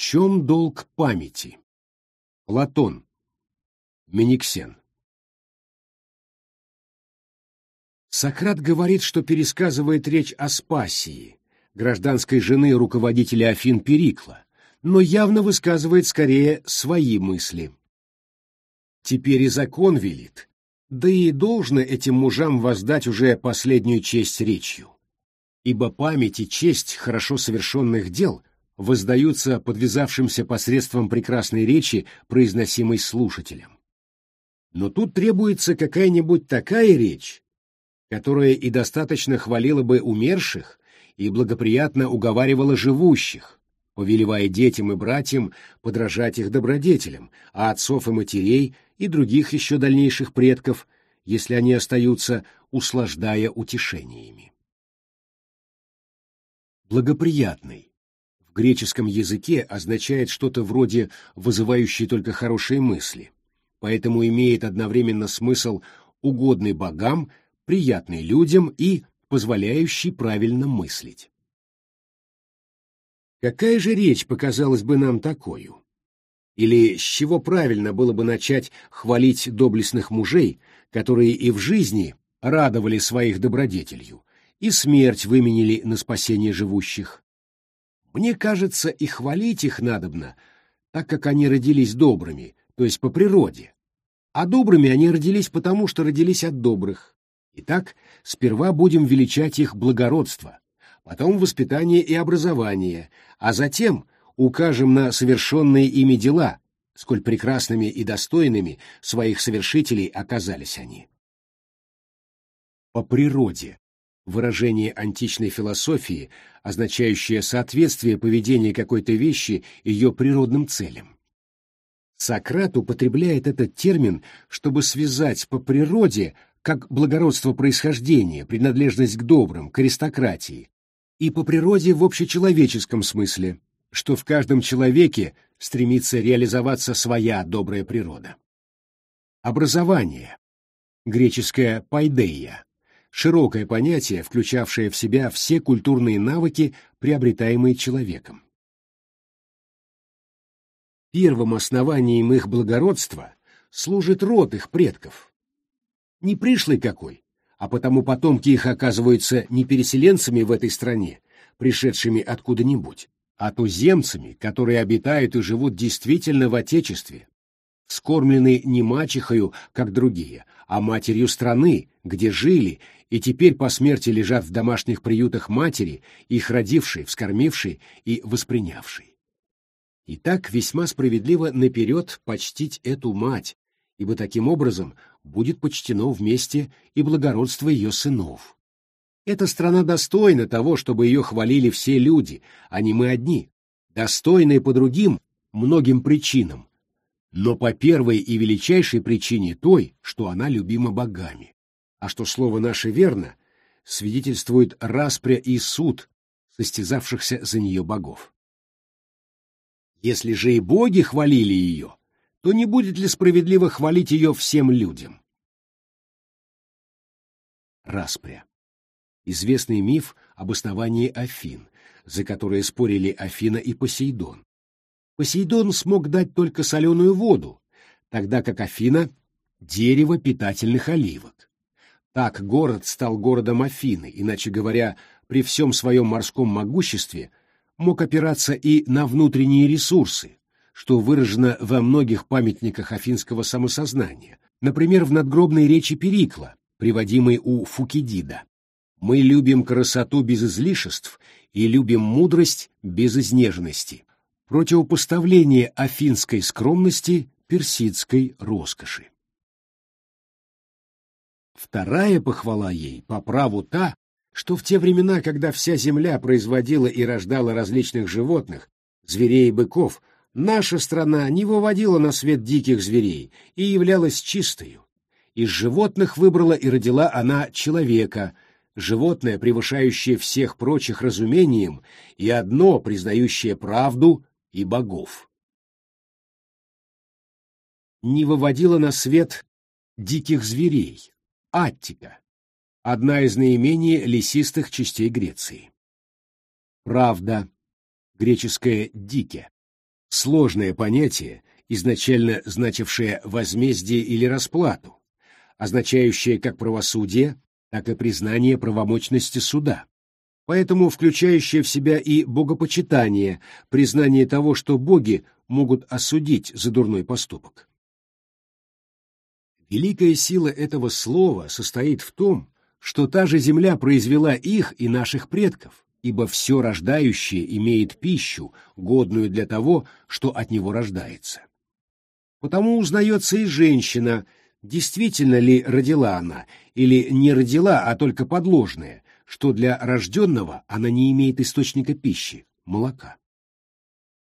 чем долг памяти? Платон. Мениксен. Сократ говорит, что пересказывает речь Аспасии, гражданской жены руководителя Афин Перикла, но явно высказывает скорее свои мысли. Теперь и закон велит, да и должно этим мужам воздать уже последнюю честь речью. Ибо память и честь хорошо совершенных дел воздаются подвязавшимся посредством прекрасной речи, произносимой слушателем. Но тут требуется какая-нибудь такая речь, которая и достаточно хвалила бы умерших и благоприятно уговаривала живущих, повелевая детям и братьям подражать их добродетелям, а отцов и матерей и других еще дальнейших предков, если они остаются, услаждая утешениями. Благоприятный греческом языке означает что-то вроде вызывающей только хорошие мысли, поэтому имеет одновременно смысл угодный богам, приятный людям и позволяющий правильно мыслить. Какая же речь показалась бы нам такую? Или с чего правильно было бы начать хвалить доблестных мужей, которые и в жизни радовали своих добродетелью, и смерть выменили на спасение живущих? Мне кажется, и хвалить их надобно, так как они родились добрыми, то есть по природе. А добрыми они родились потому, что родились от добрых. Итак, сперва будем величать их благородство, потом воспитание и образование, а затем укажем на совершенные ими дела, сколь прекрасными и достойными своих совершителей оказались они. По природе выражение античной философии, означающее соответствие поведения какой-то вещи ее природным целям. Сократ употребляет этот термин, чтобы связать по природе как благородство происхождения, принадлежность к добрым, к аристократии, и по природе в общечеловеческом смысле, что в каждом человеке стремится реализоваться своя добрая природа. Образование. Греческое «пайдея» — широкое понятие, включавшее в себя все культурные навыки, приобретаемые человеком. Первым основанием их благородства служит род их предков. Не пришлый какой, а потому потомки их оказываются не переселенцами в этой стране, пришедшими откуда-нибудь, а туземцами, которые обитают и живут действительно в Отечестве, скормлены не мачехою, как другие, а матерью страны, где жили, и теперь по смерти лежат в домашних приютах матери, их родившей, вскормившей и воспринявшей. И так весьма справедливо наперед почтить эту мать, ибо таким образом будет почтено вместе и благородство ее сынов. Эта страна достойна того, чтобы ее хвалили все люди, а не мы одни, достойные по другим многим причинам, но по первой и величайшей причине той, что она любима богами. А что слово наше верно, свидетельствует распря и суд состязавшихся за нее богов. Если же и боги хвалили ее, то не будет ли справедливо хвалить ее всем людям? Распря известный миф об основании Афин, за которое спорили Афина и Посейдон. Посейдон смог дать только соленую воду, тогда как Афина — дерево питательных оливок. Так город стал городом Афины, иначе говоря, при всем своем морском могуществе мог опираться и на внутренние ресурсы, что выражено во многих памятниках афинского самосознания, например, в надгробной речи Перикла, приводимой у Фукидида. Мы любим красоту без излишеств и любим мудрость без изнеженности. Противопоставление афинской скромности персидской роскоши. Вторая похвала ей по праву та, что в те времена, когда вся земля производила и рождала различных животных, зверей и быков, наша страна не выводила на свет диких зверей и являлась чистою. Из животных выбрала и родила она человека — животное, превышающее всех прочих разумением, и одно, признающее правду и богов. Не выводила на свет диких зверей, Аттика, одна из наименее лесистых частей Греции. Правда, греческое «дике», Сложное понятие, изначально значившее возмездие или расплату, означающее как правосудие, так и признание правомочности суда, поэтому включающее в себя и богопочитание, признание того, что боги могут осудить за дурной поступок. Великая сила этого слова состоит в том, что та же земля произвела их и наших предков, ибо все рождающее имеет пищу, годную для того, что от него рождается. Потому узнается и женщина, действительно ли родила она, или не родила, а только подложная, что для рожденного она не имеет источника пищи, молока.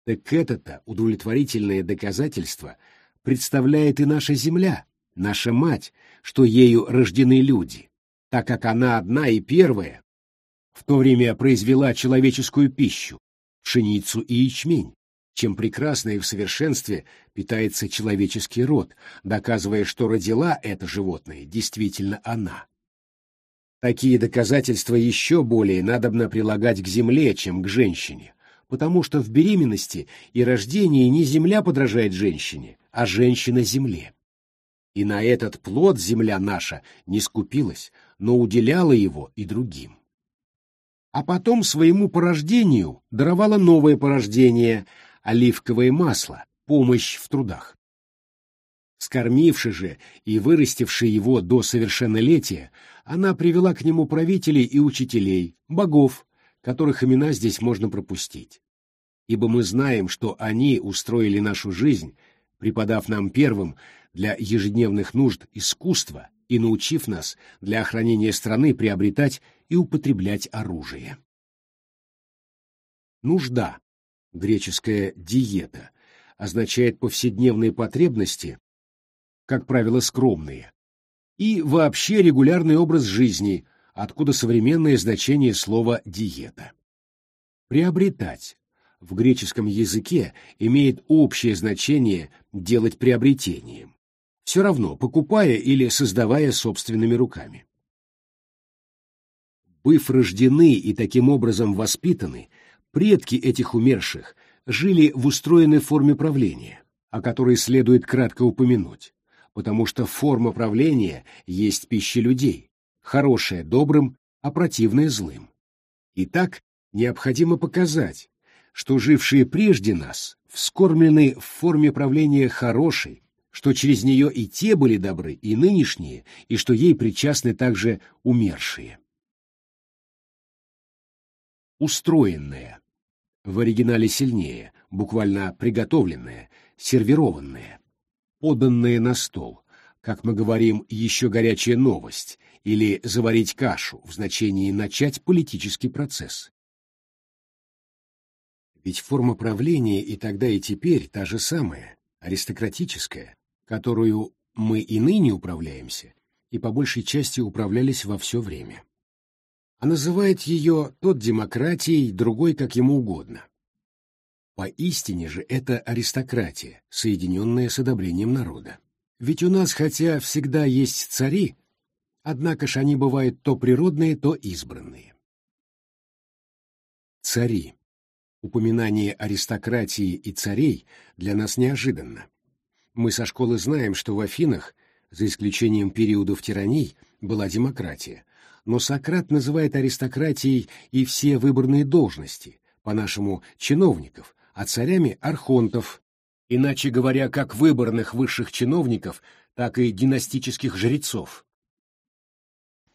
Так это-то удовлетворительное доказательство представляет и наша земля, наша мать, что ею рождены люди, так как она одна и первая в то время произвела человеческую пищу, пшеницу и ячмень, чем прекрасно и в совершенстве питается человеческий род, доказывая, что родила это животное действительно она. Такие доказательства еще более надобно прилагать к земле, чем к женщине, потому что в беременности и рождении не земля подражает женщине, а женщина земле. И на этот плод земля наша не скупилась, но уделяла его и другим. А потом своему порождению даровала новое порождение — оливковое масло, помощь в трудах. Скормивши же и вырастивши его до совершеннолетия, она привела к нему правителей и учителей, богов, которых имена здесь можно пропустить. Ибо мы знаем, что они устроили нашу жизнь, преподав нам первым для ежедневных нужд искусства и научив нас для охранения страны приобретать и употреблять оружие. Нужда греческая «диета», означает повседневные потребности, как правило, скромные, и вообще регулярный образ жизни, откуда современное значение слова «диета». Приобретать в греческом языке имеет общее значение делать приобретением, все равно покупая или создавая собственными руками. Быв рождены и таким образом воспитаны, Предки этих умерших жили в устроенной форме правления, о которой следует кратко упомянуть, потому что форма правления есть пища людей, хорошая добрым, а противная злым. Итак, необходимо показать, что жившие прежде нас вскормлены в форме правления хорошей, что через нее и те были добры, и нынешние, и что ей причастны также умершие. Устроенное в оригинале сильнее, буквально приготовленное, сервированное, поданное на стол, как мы говорим, еще горячая новость, или заварить кашу в значении начать политический процесс. Ведь форма правления и тогда, и теперь та же самая, аристократическая, которую мы и ныне управляемся, и по большей части управлялись во все время а называет ее тот демократией, другой как ему угодно. Поистине же это аристократия, соединенная с одобрением народа. Ведь у нас, хотя всегда есть цари, однако ж они бывают то природные, то избранные. Цари. Упоминание аристократии и царей для нас неожиданно. Мы со школы знаем, что в Афинах, за исключением периодов тираний, была демократия, но Сократ называет аристократией и все выборные должности, по-нашему чиновников, а царями архонтов, иначе говоря, как выборных высших чиновников, так и династических жрецов.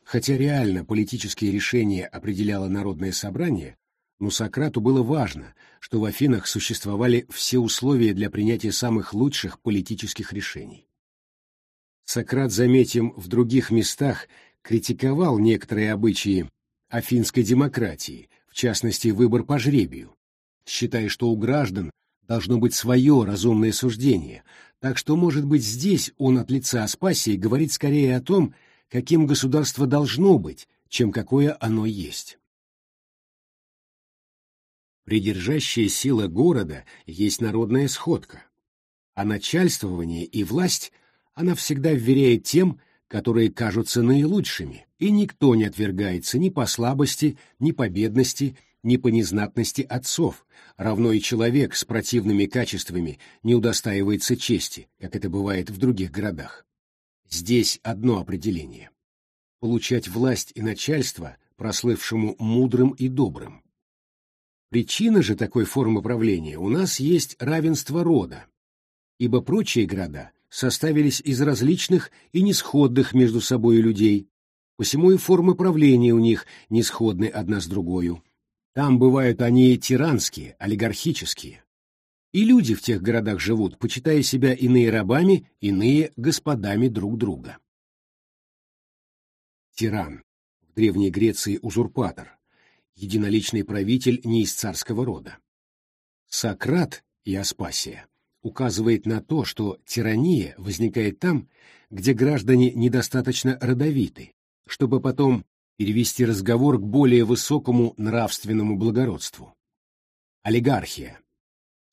Хотя реально политические решения определяло народное собрание, но Сократу было важно, что в Афинах существовали все условия для принятия самых лучших политических решений. Сократ, заметим, в других местах критиковал некоторые обычаи афинской демократии, в частности, выбор по жребию, считая, что у граждан должно быть свое разумное суждение, так что, может быть, здесь он от лица Аспасии говорит скорее о том, каким государство должно быть, чем какое оно есть. Придержащая сила города есть народная сходка, а начальствование и власть она всегда вверяет тем, которые кажутся наилучшими, и никто не отвергается ни по слабости, ни по бедности, не по незнатности отцов, равно и человек с противными качествами не удостаивается чести, как это бывает в других городах. Здесь одно определение. Получать власть и начальство, прослывшему мудрым и добрым. Причина же такой формы правления у нас есть равенство рода, ибо прочие города составились из различных и несходных между собой людей, посему и формы правления у них не сходны одна с другою. Там бывают они тиранские, олигархические. И люди в тех городах живут, почитая себя иные рабами, иные господами друг друга. Тиран. В Древней Греции узурпатор. Единоличный правитель не из царского рода. Сократ и Аспасия указывает на то, что тирания возникает там, где граждане недостаточно родовиты, чтобы потом перевести разговор к более высокому нравственному благородству. Олигархия.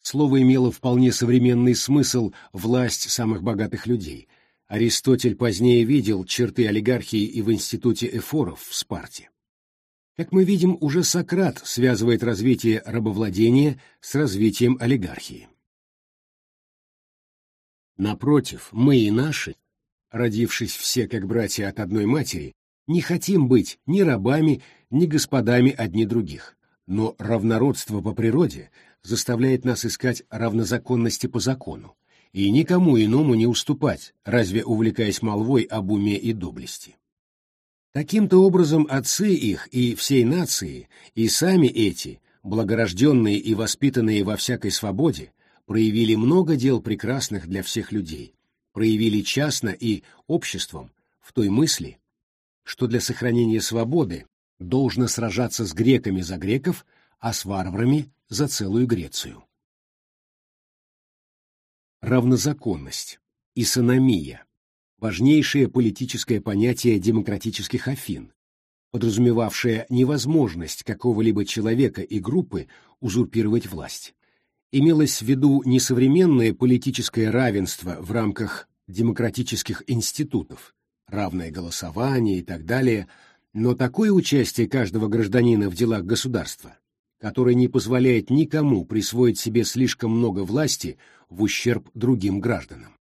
Слово имело вполне современный смысл «власть самых богатых людей». Аристотель позднее видел черты олигархии и в институте эфоров в Спарте. Как мы видим, уже Сократ связывает развитие рабовладения с развитием олигархии. Напротив, мы и наши, родившись все как братья от одной матери, не хотим быть ни рабами, ни господами одни других, но равнородство по природе заставляет нас искать равнозаконности по закону и никому иному не уступать, разве увлекаясь молвой об уме и доблести. Таким-то образом отцы их и всей нации, и сами эти, благорожденные и воспитанные во всякой свободе, проявили много дел прекрасных для всех людей, проявили частно и обществом в той мысли, что для сохранения свободы должно сражаться с греками за греков, а с варварами за целую Грецию. Равнозаконность, исономия – важнейшее политическое понятие демократических Афин, подразумевавшее невозможность какого-либо человека и группы узурпировать власть. Имелось в виду не современное политическое равенство в рамках демократических институтов, равное голосование и так далее, но такое участие каждого гражданина в делах государства, которое не позволяет никому присвоить себе слишком много власти в ущерб другим гражданам.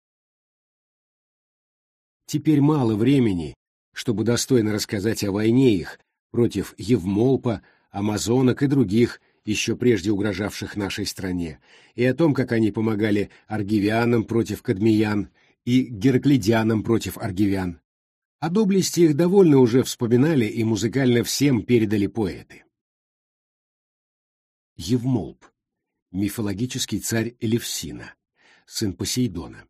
Теперь мало времени, чтобы достойно рассказать о войне их против Евмолпа, амазонок и других, еще прежде угрожавших нашей стране, и о том, как они помогали аргивианам против кадмиян и гераклидианам против аргивян, о доблести их довольно уже вспоминали и музыкально всем передали поэты. Евмолп, мифологический царь Элевсина, сын Посейдона.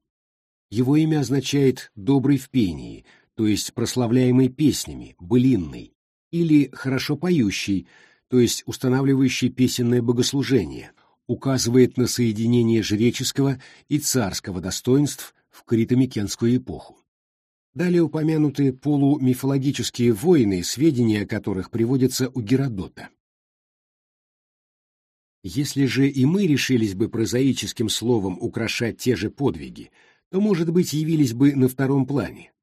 Его имя означает «добрый в пении», то есть прославляемый песнями, былинный, или хорошо поющий, то есть устанавливающий песенное богослужение, указывает на соединение жреческого и царского достоинств в критомикенскую эпоху. Далее упомянуты полумифологические войны, сведения о которых приводятся у Геродота. Если же и мы решились бы прозаическим словом украшать те же подвиги, то, может быть, явились бы на втором плане.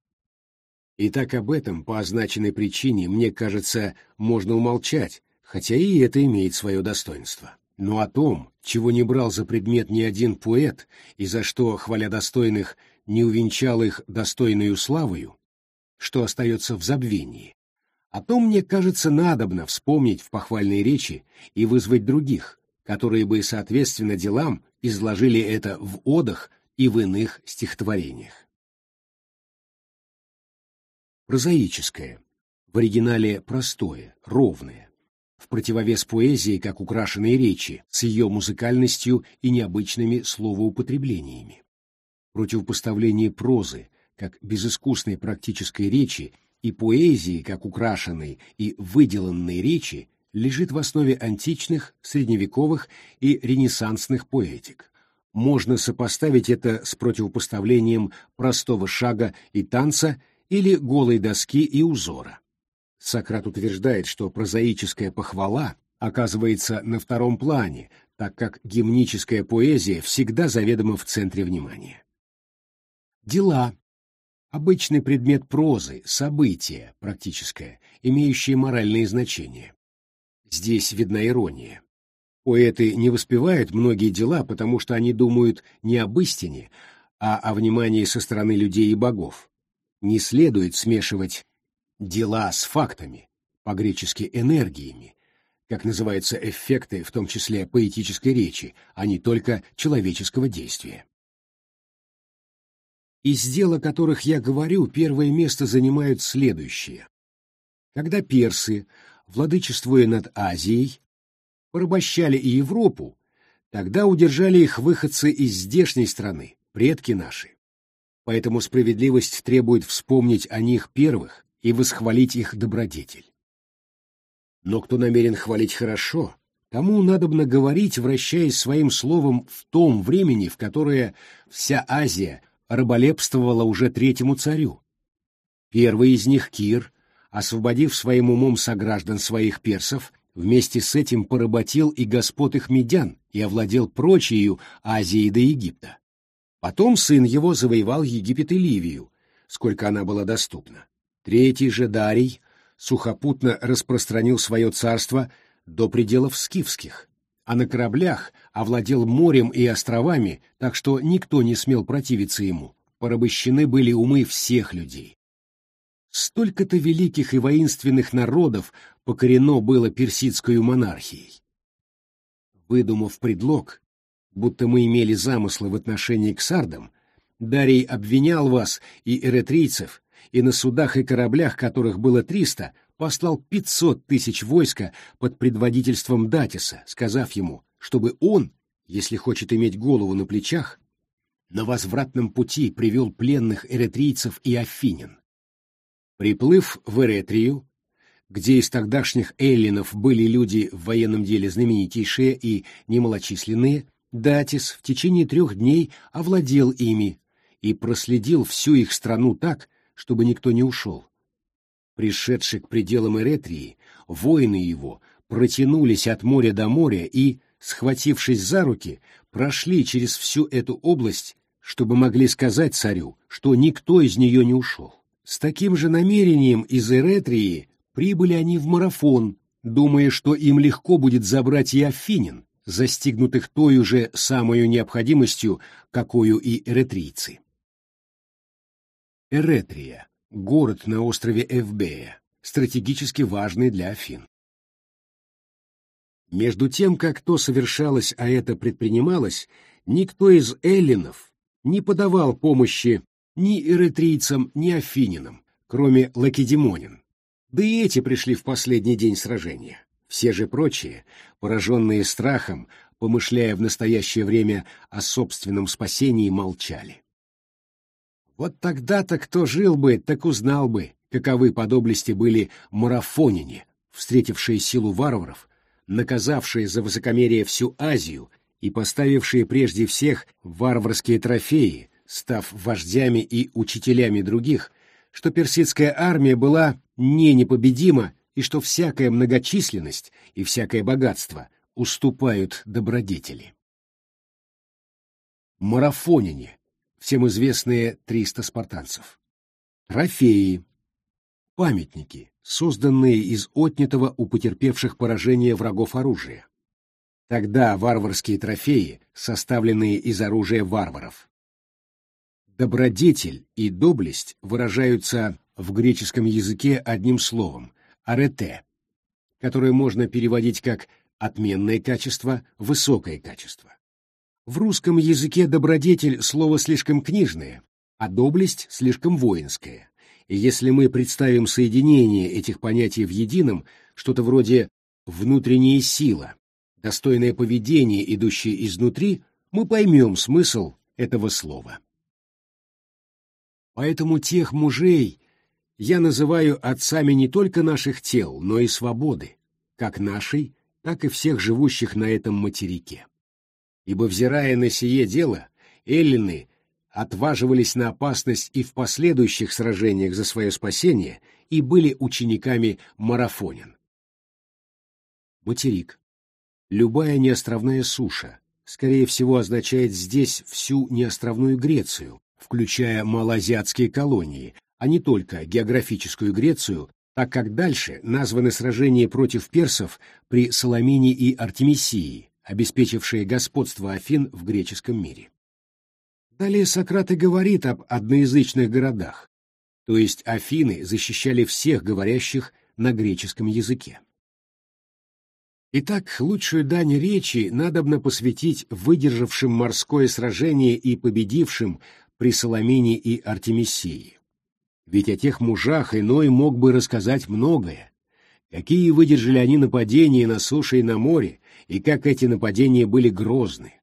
И так об этом, по означенной причине, мне кажется, можно умолчать, хотя и это имеет свое достоинство. Но о том, чего не брал за предмет ни один поэт, и за что, хваля достойных, не увенчал их достойную славою, что остается в забвении. О том, мне кажется, надобно вспомнить в похвальной речи и вызвать других, которые бы, соответственно делам, изложили это в одах и в иных стихотворениях. Прозаическое. В оригинале простое, ровное. В противовес поэзии, как украшенной речи, с ее музыкальностью и необычными словоупотреблениями противопоставление прозы, как безыскусной практической речи, и поэзии, как украшенной и выделанной речи, лежит в основе античных, средневековых и ренессансных поэтик. Можно сопоставить это с противопоставлением простого шага и танца или голой доски и узора. Сократ утверждает, что прозаическая похвала оказывается на втором плане, так как гимническая поэзия всегда заведома в центре внимания. Дела. Обычный предмет прозы, событие, практическое, имеющее моральное значение. Здесь видна ирония. Поэты не воспевают многие дела, потому что они думают не об истине, а о внимании со стороны людей и богов. Не следует смешивать дела с фактами, по-гречески энергиями, как называются эффекты, в том числе поэтической речи, а не только человеческого действия. Из дел, о которых я говорю, первое место занимают следующие. Когда персы, владычествуя над Азией, порабощали и Европу, тогда удержали их выходцы из здешней страны, предки наши. Поэтому справедливость требует вспомнить о них первых и восхвалить их добродетель. Но кто намерен хвалить хорошо, тому надобно говорить, вращаясь своим словом в том времени, в которое вся Азия раболепствовала уже третьему царю. Первый из них, Кир, освободив своим умом сограждан своих персов, вместе с этим поработил и господ их медян и овладел прочею Азией до Египта. Потом сын его завоевал Египет и Ливию, сколько она была доступна. Третий же Дарий сухопутно распространил свое царство до пределов скифских, а на кораблях овладел морем и островами, так что никто не смел противиться ему. Порабощены были умы всех людей. Столько-то великих и воинственных народов покорено было персидской монархией. Выдумав предлог, будто мы имели замыслы в отношении к сардам, Дарий обвинял вас и эретрийцев, и на судах и кораблях, которых было триста, послал пятьсот тысяч войска под предводительством Датиса, сказав ему, чтобы он, если хочет иметь голову на плечах, на возвратном пути привел пленных эретрийцев и афинин. Приплыв в Эретрию, где из тогдашних эллинов были люди в военном деле знаменитейшие и немалочисленные, Датис в течение трех дней овладел ими и проследил всю их страну так, чтобы никто не ушел. Пришедший к пределам Эретрии, воины его протянулись от моря до моря и, схватившись за руки, прошли через всю эту область, чтобы могли сказать царю, что никто из нее не ушел. С таким же намерением из Эретрии прибыли они в марафон, думая, что им легко будет забрать и Афинин, застигнутых той же самую необходимостью, какую и эретрийцы. Эретрия город на острове Эвбея, стратегически важный для Афин. Между тем, как то совершалось, а это предпринималось, никто из эллинов не подавал помощи ни эретрийцам, ни афининам, кроме лакедемонин. Да и эти пришли в последний день сражения. Все же прочие, пораженные страхом, помышляя в настоящее время о собственном спасении, молчали. Вот тогда-то кто жил бы, так узнал бы, каковы по доблести были марафонине, встретившие силу варваров, наказавшие за высокомерие всю Азию и поставившие прежде всех варварские трофеи, став вождями и учителями других, что персидская армия была не непобедима и что всякая многочисленность и всякое богатство уступают добродетели. Марафонине, всем известные 300 спартанцев. Трофеи. Памятники, созданные из отнятого у потерпевших поражение врагов оружия. Тогда варварские трофеи, составленные из оружия варваров. Добродетель и доблесть выражаются в греческом языке одним словом – арете, которое можно переводить как «отменное качество», «высокое качество». В русском языке добродетель — слово слишком книжное, а доблесть — слишком воинское. И если мы представим соединение этих понятий в едином, что-то вроде «внутренняя сила», достойное поведение, идущее изнутри, мы поймем смысл этого слова. Поэтому тех мужей я называю отцами не только наших тел, но и свободы, как нашей, так и всех живущих на этом материке ибо, взирая на сие дело, эллины отваживались на опасность и в последующих сражениях за свое спасение и были учениками марафонин. Материк. Любая неостровная суша, скорее всего, означает здесь всю неостровную Грецию, включая малоазиатские колонии, а не только географическую Грецию, так как дальше названы сражения против персов при Соломине и Артемисии, обеспечившие господство Афин в греческом мире. Далее Сократ и говорит об одноязычных городах, то есть Афины защищали всех говорящих на греческом языке. Итак, лучшую дань речи надобно посвятить выдержавшим морское сражение и победившим при Соломине и Артемисии. Ведь о тех мужах иной мог бы рассказать многое. Какие выдержали они нападения на суше и на море, и как эти нападения были грозны.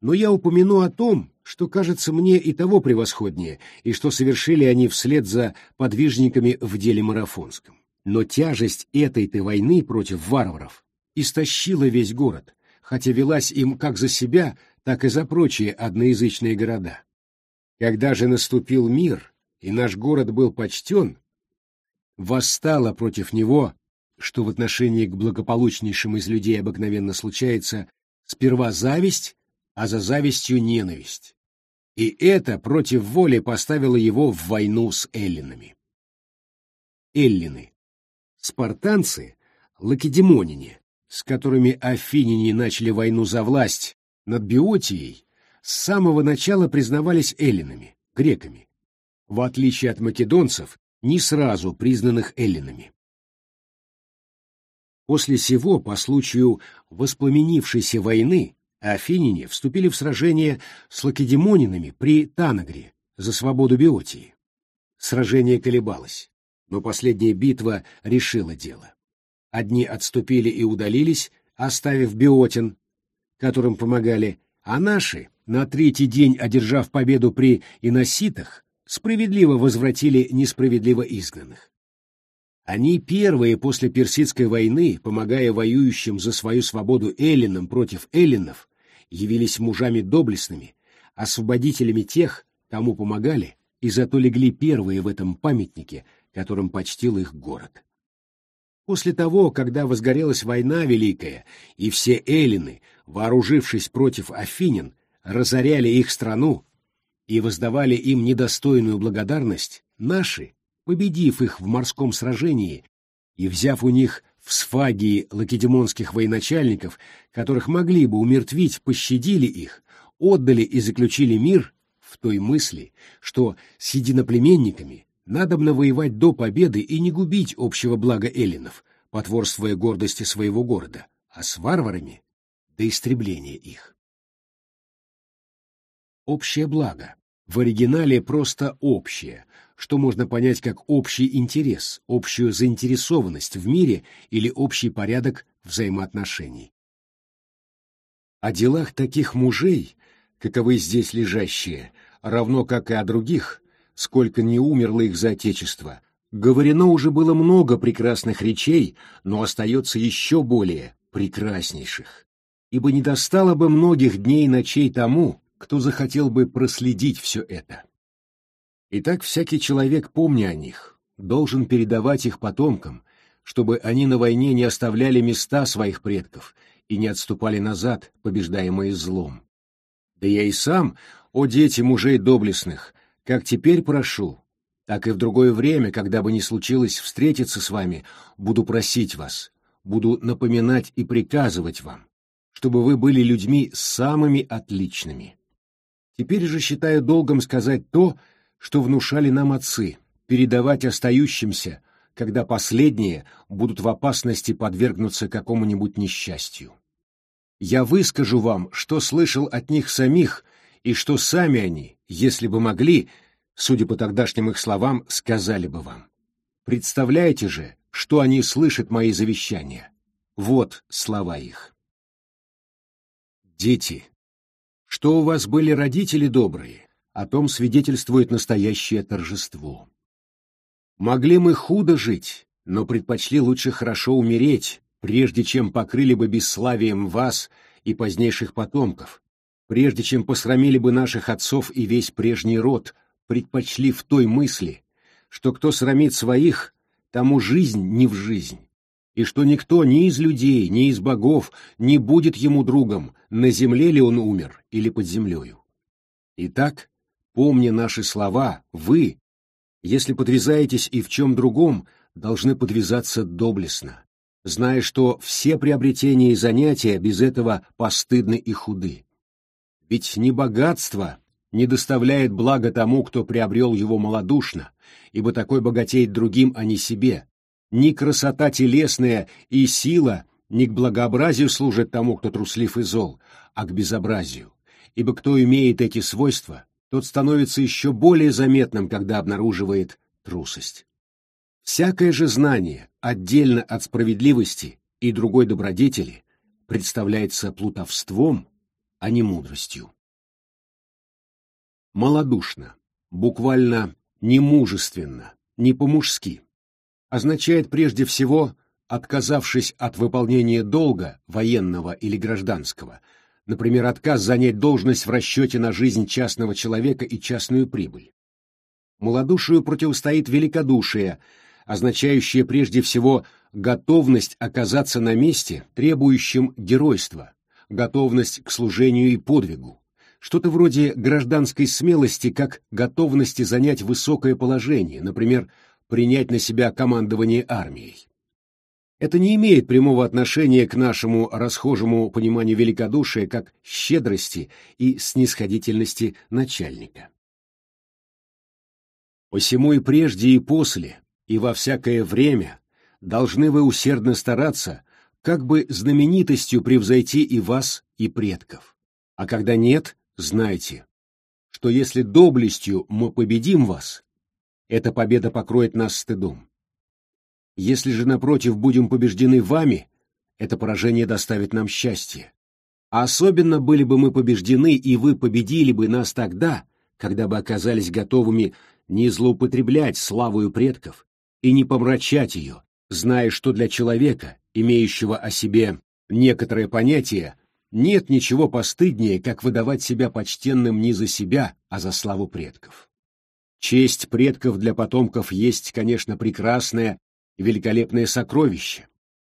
Но я упомяну о том, что кажется мне и того превосходнее, и что совершили они вслед за подвижниками в деле марафонском. Но тяжесть этой-то войны против варваров истощила весь город, хотя велась им как за себя, так и за прочие одноязычные города. Когда же наступил мир, и наш город был почтен, восстала против него, что в отношении к благополучнейшим из людей обыкновенно случается, сперва зависть, а за завистью ненависть. И это против воли поставило его в войну с эллинами. Эллины. Спартанцы — лакедемонине, с которыми афиняне начали войну за власть над Биотией, с самого начала признавались эллинами, греками, в отличие от македонцев, не сразу признанных эллинами. После сего, по случаю воспламенившейся войны, афиняне вступили в сражение с лакедемонинами при Танагре за свободу Биотии. Сражение колебалось, но последняя битва решила дело. Одни отступили и удалились, оставив Биотин, которым помогали, а наши, на третий день одержав победу при иноситах, справедливо возвратили несправедливо изгнанных. Они первые после Персидской войны, помогая воюющим за свою свободу эллинам против эллинов, явились мужами доблестными, освободителями тех, кому помогали, и зато легли первые в этом памятнике, которым почтил их город. После того, когда возгорелась война Великая, и все эллины, вооружившись против афинин, разоряли их страну и воздавали им недостойную благодарность, наши, победив их в морском сражении и взяв у них в сфагии лакедемонских военачальников, которых могли бы умертвить, пощадили их, отдали и заключили мир в той мысли, что с единоплеменниками Надобно воевать до победы и не губить общего блага эллинов, потворствуя гордости своего города, а с варварами — до истребления их. Общее благо. В оригинале просто общее, что можно понять как общий интерес, общую заинтересованность в мире или общий порядок взаимоотношений. О делах таких мужей, каковы здесь лежащие, равно как и о других, сколько не умерло их за отечество. Говорено уже было много прекрасных речей, но остается еще более прекраснейших. Ибо не достало бы многих дней и ночей тому, кто захотел бы проследить все это. Итак, всякий человек, помня о них, должен передавать их потомкам, чтобы они на войне не оставляли места своих предков и не отступали назад, побеждаемые злом. Да я и сам, о дети мужей доблестных, как теперь прошу, так и в другое время, когда бы ни случилось встретиться с вами, буду просить вас, буду напоминать и приказывать вам, чтобы вы были людьми самыми отличными. Теперь же считаю долгом сказать то, что внушали нам отцы, передавать остающимся, когда последние будут в опасности подвергнуться какому-нибудь несчастью. Я выскажу вам, что слышал от них самих и что сами они, если бы могли, судя по тогдашним их словам, сказали бы вам. Представляете же, что они слышат мои завещания. Вот слова их. Дети, что у вас были родители добрые, о том свидетельствует настоящее торжество. Могли мы худо жить, но предпочли лучше хорошо умереть, прежде чем покрыли бы бесславием вас и позднейших потомков, прежде чем посрамили бы наших отцов и весь прежний род, предпочли в той мысли, что кто срамит своих, тому жизнь не в жизнь, и что никто ни из людей, ни из богов не будет ему другом, на земле ли он умер или под землею. Итак, помня наши слова, вы, если подвязаетесь и в чем другом, должны подвязаться доблестно, зная, что все приобретения и занятия без этого постыдны и худы. Ведь ни богатство не доставляет блага тому, кто приобрел его малодушно, ибо такой богатеет другим, а не себе. Ни красота телесная и сила не к благообразию служат тому, кто труслив и зол, а к безобразию. Ибо кто имеет эти свойства, тот становится еще более заметным, когда обнаруживает трусость. Всякое же знание, отдельно от справедливости и другой добродетели, представляется плутовством, а не мудростью. Малодушно, буквально немужественно, не по-мужски, означает прежде всего, отказавшись от выполнения долга, военного или гражданского, например, отказ занять должность в расчете на жизнь частного человека и частную прибыль. Малодушию противостоит великодушие, означающее прежде всего готовность оказаться на месте, требующем геройства, готовность к служению и подвигу, что-то вроде гражданской смелости, как готовности занять высокое положение, например, принять на себя командование армией. Это не имеет прямого отношения к нашему расхожему пониманию великодушия как щедрости и снисходительности начальника. Посему и прежде, и после, и во всякое время должны вы усердно стараться, как бы знаменитостью превзойти и вас, и предков. А когда нет, знайте, что если доблестью мы победим вас, эта победа покроет нас стыдом. Если же, напротив, будем побеждены вами, это поражение доставит нам счастье. А особенно были бы мы побеждены, и вы победили бы нас тогда, когда бы оказались готовыми не злоупотреблять славою предков и не помрачать ее, зная, что для человека, имеющего о себе некоторое понятие, нет ничего постыднее, как выдавать себя почтенным не за себя, а за славу предков. Честь предков для потомков есть, конечно, прекрасное и великолепное сокровище,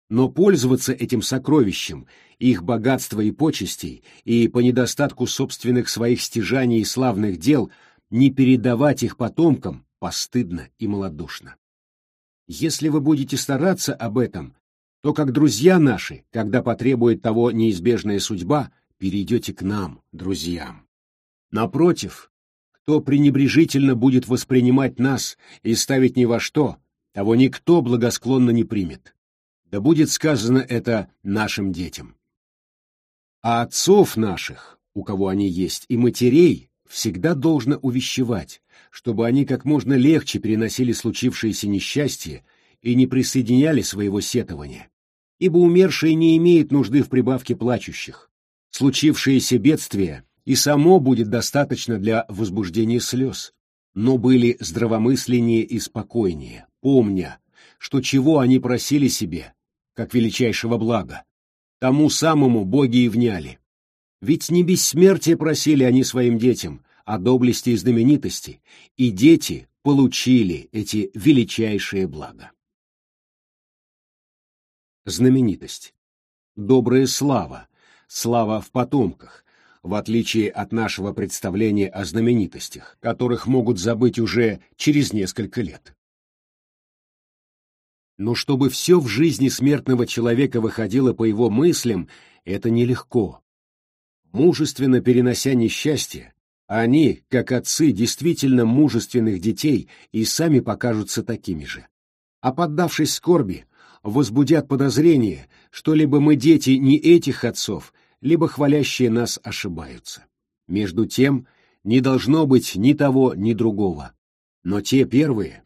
но пользоваться этим сокровищем, их богатства и почестей, и по недостатку собственных своих стяжаний и славных дел не передавать их потомкам постыдно и малодушно. Если вы будете стараться об этом, то как друзья наши, когда потребует того неизбежная судьба, перейдете к нам, друзьям. Напротив, кто пренебрежительно будет воспринимать нас и ставить ни во что, того никто благосклонно не примет. Да будет сказано это нашим детям. А отцов наших, у кого они есть, и матерей всегда должно увещевать, чтобы они как можно легче переносили случившееся несчастье и не присоединяли своего сетования, ибо умершие не имеют нужды в прибавке плачущих. Случившееся бедствие и само будет достаточно для возбуждения слез, но были здравомысленнее и спокойнее, помня, что чего они просили себе, как величайшего блага, тому самому боги и вняли. Ведь не бессмертие просили они своим детям, а доблести и знаменитости, и дети получили эти величайшие блага. Знаменитость. Добрая слава, слава в потомках, в отличие от нашего представления о знаменитостях, которых могут забыть уже через несколько лет. Но чтобы все в жизни смертного человека выходило по его мыслям, это нелегко. Мужественно перенося несчастье, они, как отцы действительно мужественных детей, и сами покажутся такими же. А поддавшись скорби, возбудят подозрение, что либо мы дети не этих отцов, либо хвалящие нас ошибаются. Между тем, не должно быть ни того, ни другого. Но те первые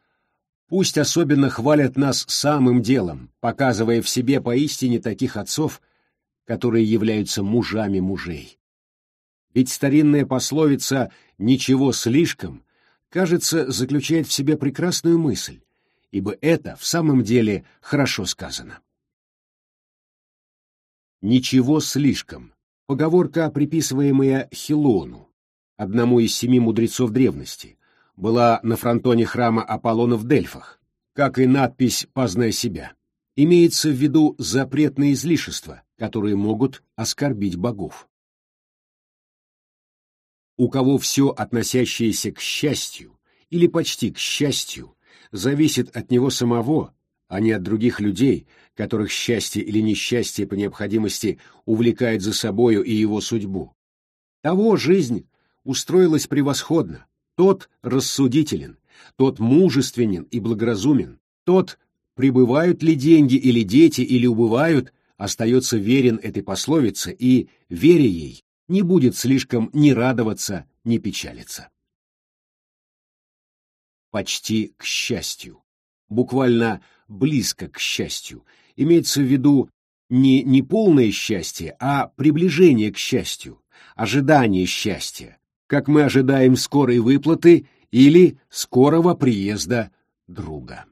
пусть особенно хвалят нас самым делом, показывая в себе поистине таких отцов, которые являются мужами мужей. Ведь старинная пословица «ничего слишком» кажется, заключает в себе прекрасную мысль, ибо это в самом деле хорошо сказано. Ничего слишком. Поговорка, приписываемая Хилону, одному из семи мудрецов древности, была на фронтоне храма Аполлона в Дельфах, как и надпись «Познай себя». Имеется в виду запретные излишества, которые могут оскорбить богов. У кого все, относящееся к счастью или почти к счастью, зависит от него самого, а не от других людей, которых счастье или несчастье по необходимости увлекает за собою и его судьбу. Того жизнь устроилась превосходно, тот рассудителен, тот мужественен и благоразумен, тот, прибывают ли деньги или дети, или убывают, остается верен этой пословице и, веря ей, не будет слишком ни радоваться, ни печалиться. Почти к счастью. Буквально близко к счастью. Имеется в виду не неполное счастье, а приближение к счастью, ожидание счастья, как мы ожидаем скорой выплаты или скорого приезда друга.